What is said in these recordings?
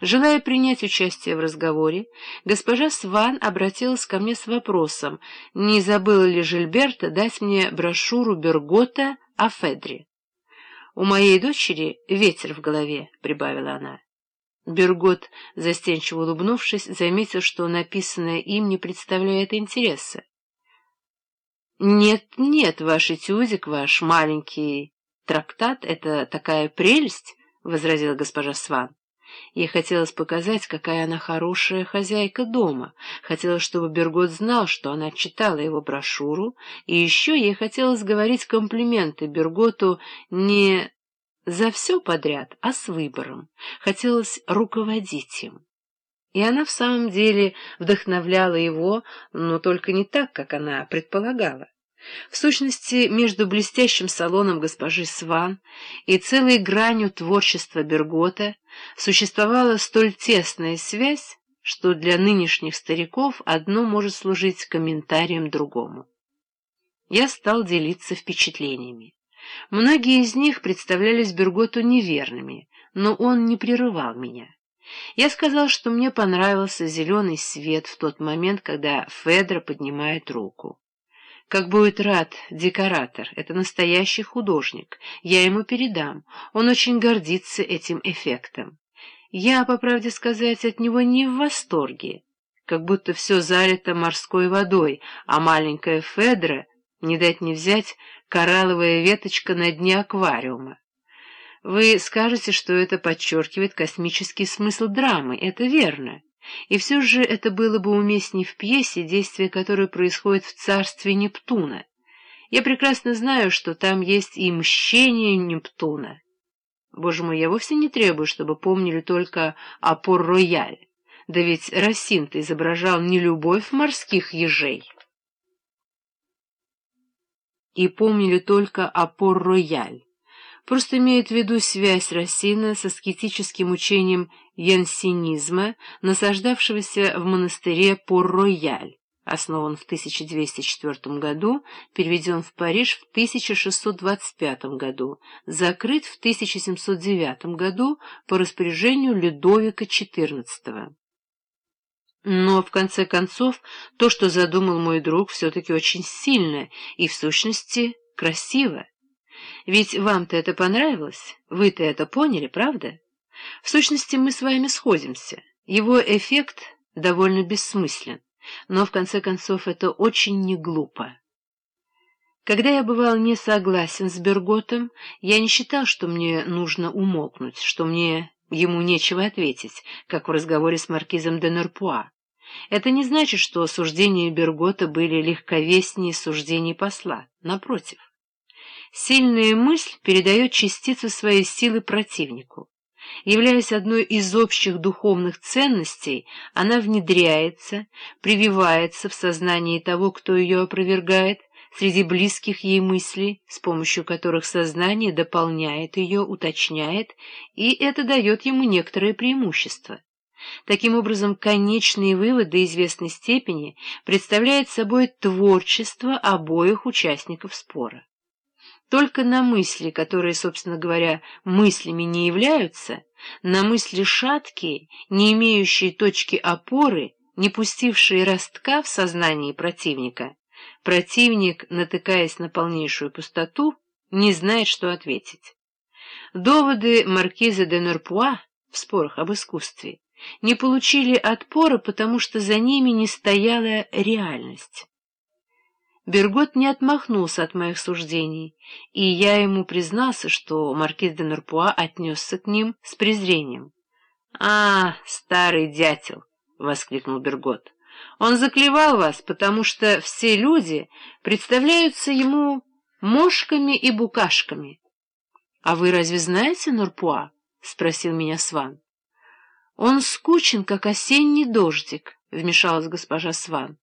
Желая принять участие в разговоре, госпожа Сван обратилась ко мне с вопросом, не забыла ли Жильберта дать мне брошюру Бергота о Федре. «У моей дочери ветер в голове», — прибавила она. Бергот, застенчиво улыбнувшись, заметил, что написанное им не представляет интереса. «Нет, нет, ваш этюдик, ваш маленький трактат — это такая прелесть», — возразила госпожа Сван. Ей хотелось показать, какая она хорошая хозяйка дома, хотелось, чтобы Бергот знал, что она читала его брошюру, и еще ей хотелось говорить комплименты Берготу не за все подряд, а с выбором, хотелось руководить им. И она в самом деле вдохновляла его, но только не так, как она предполагала. В сущности, между блестящим салоном госпожи Сван и целой гранью творчества Бергота существовала столь тесная связь, что для нынешних стариков одно может служить комментарием другому. Я стал делиться впечатлениями. Многие из них представлялись Берготу неверными, но он не прерывал меня. Я сказал, что мне понравился зеленый свет в тот момент, когда Федра поднимает руку. Как будет рад декоратор, это настоящий художник. Я ему передам. Он очень гордится этим эффектом. Я, по правде сказать, от него не в восторге. Как будто все залито морской водой, а маленькая Федра, не дать не взять, коралловая веточка на дне аквариума. Вы скажете, что это подчеркивает космический смысл драмы. Это верно. И все же это было бы уместнее в пьесе, действие которой происходит в царстве Нептуна. Я прекрасно знаю, что там есть и мщение Нептуна. Боже мой, я вовсе не требую, чтобы помнили только Апор-Рояль. Да ведь Рассин-то изображал не любовь морских ежей. И помнили только Апор-Рояль просто имеет в виду связь Рассина со скетическим учением янсинизма, насаждавшегося в монастыре Пор-Рояль, основан в 1204 году, переведен в Париж в 1625 году, закрыт в 1709 году по распоряжению Людовика XIV. Но, в конце концов, то, что задумал мой друг, все-таки очень сильно и, в сущности, красиво. Ведь вам-то это понравилось, вы-то это поняли, правда? В сущности, мы с вами сходимся. Его эффект довольно бессмыслен, но, в конце концов, это очень не глупо. Когда я бывал не согласен с Берготом, я не считал, что мне нужно умолкнуть, что мне ему нечего ответить, как в разговоре с маркизом де Нерпуа. Это не значит, что суждения Бергота были легковеснее суждений посла, напротив. Сильная мысль передает частицу своей силы противнику. Являясь одной из общих духовных ценностей, она внедряется, прививается в сознании того, кто ее опровергает, среди близких ей мыслей, с помощью которых сознание дополняет ее, уточняет, и это дает ему некоторое преимущество. Таким образом, конечные выводы до известной степени представляют собой творчество обоих участников спора. Только на мысли, которые, собственно говоря, мыслями не являются, на мысли шаткие, не имеющие точки опоры, не пустившие ростка в сознании противника, противник, натыкаясь на полнейшую пустоту, не знает, что ответить. Доводы маркиза де Нерпуа в спорах об искусстве не получили отпора, потому что за ними не стояла реальность. Бергот не отмахнулся от моих суждений, и я ему признался, что маркиз де Нурпуа отнесся к ним с презрением. — А, старый дятел! — воскликнул Бергот. — Он заклевал вас, потому что все люди представляются ему мошками и букашками. — А вы разве знаете Нурпуа? — спросил меня Сван. — Он скучен, как осенний дождик, — вмешалась госпожа Сван.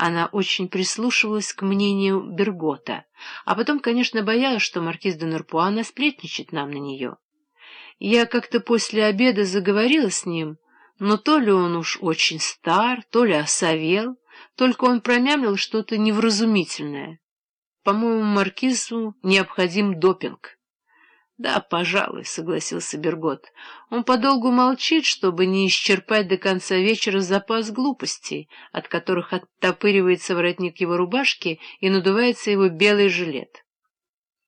Она очень прислушивалась к мнению Бергота, а потом, конечно, боялась, что маркиз де Нурпуа насплетничает нам на нее. Я как-то после обеда заговорила с ним, но то ли он уж очень стар, то ли осовел, только он промямлил что-то невразумительное. По-моему, маркизу необходим допинг. «Да, пожалуй», — согласился Бергот. «Он подолгу молчит, чтобы не исчерпать до конца вечера запас глупостей, от которых оттопыривается воротник его рубашки и надувается его белый жилет».